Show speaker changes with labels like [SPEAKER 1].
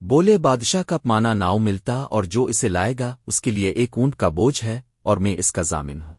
[SPEAKER 1] بولے بادشاہ کا پمانا ناؤ ملتا اور جو اسے لائے گا، اس کے لیے ایک اونٹ کا بوجھ ہے اور میں اس کا ضامن ہوں۔